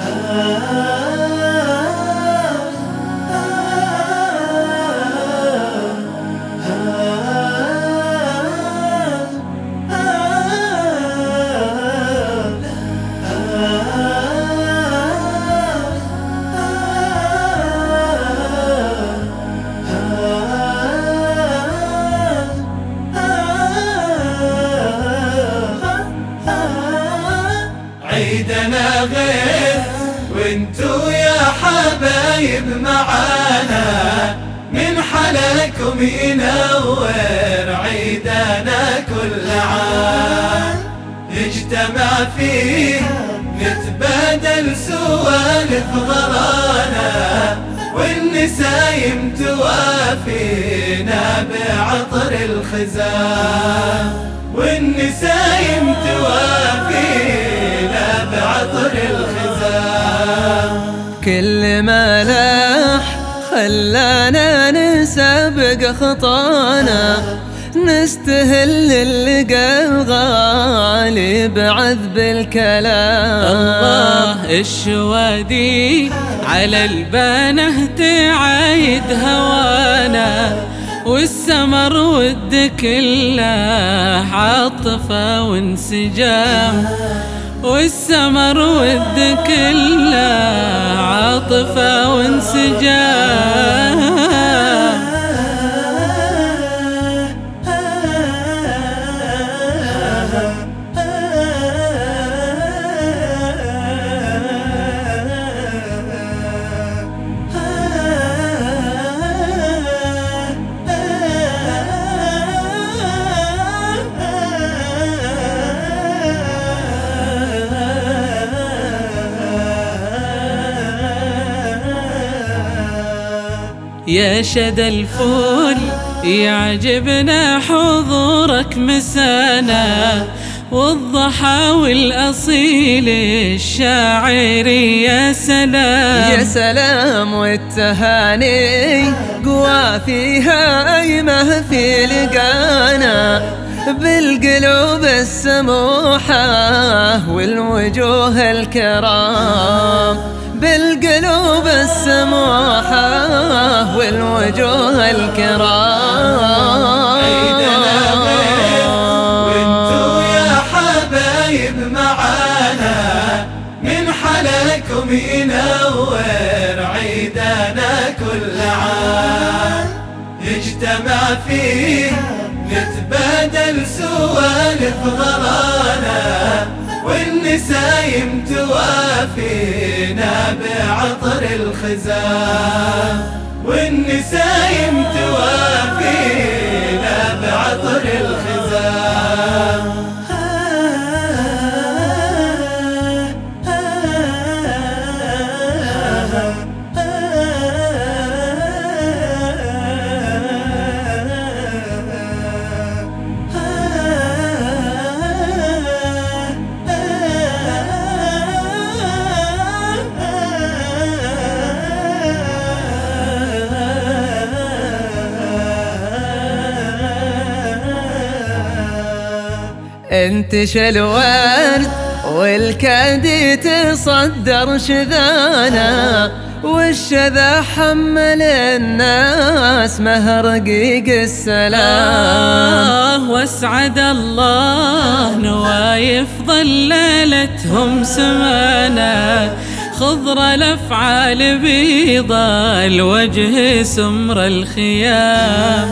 عيدنا وانتو يا حبايب معانا من حلاكم ينور عيدنا كل عام. نجتمع فيه نتبادل سوالف غرانا والنسايم توافينا بعطر الخزان. والنسايم توافينا بعطر الخزان. كل ما لاح خلانا نسابق خطانا. نستهل اللقى الغالي بعذب الكلام. الله الشوادي على البانه تعايد هوانا. والسمر ود كله عاطفة وانسجام. والسمر ود كله عاطفة وانسجام يا شد الفول يعجبنا حضورك مسانا. والضحى والأصيل الشاعري يا سلام. يا سلام والتهاني قوى فيها أيمه في لقانا. بالقلوب السموحة والوجوه الكرام. بالقلوب السموحة والوجوه الكرام. عيدنا يا حبايب معانا من حلاكم ينور عيدنا كل عام. نجتمع فيه نتبادل سوالف غرانا والنسايم توافينا بعطر الخزان والنسايم أنت الورد والكادي تصدر شذانا والشذا حمل الناس مهر رقيق السلام. آه واسعد الله نوايف ظللتهم سمانا. خضر الأفعال بيض الوجه سمر الخيام.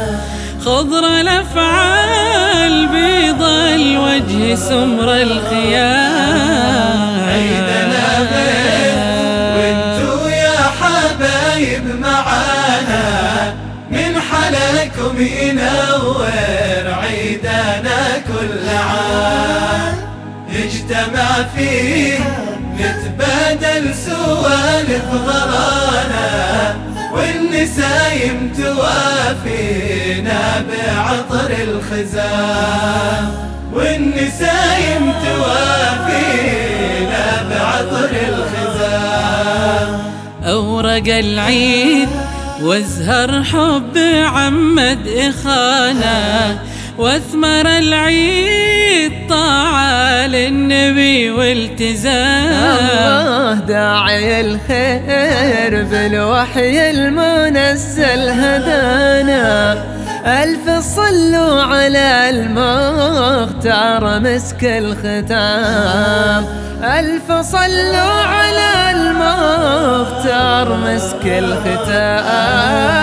خضر الأفعال الوجه سمر الخيام. عيدنا غير وانتو يا حبايب معانا من حلاكم ينور عيدنا كل عام. نجتمع فيه نتبادل سوالف غرانا والنسايم توافينا بعطر الخزان والنسايم توافينا بعطر الخزان. أورق العيد وازهر حب عمد إخانا واثمر العيد طاعة للنبي والتزام. الله داعي الخير بالوحي المنزل هدانا. ألف صلوا على المختار مسك الختام. ألف صلوا على المختار مسك الختام.